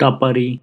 Tapari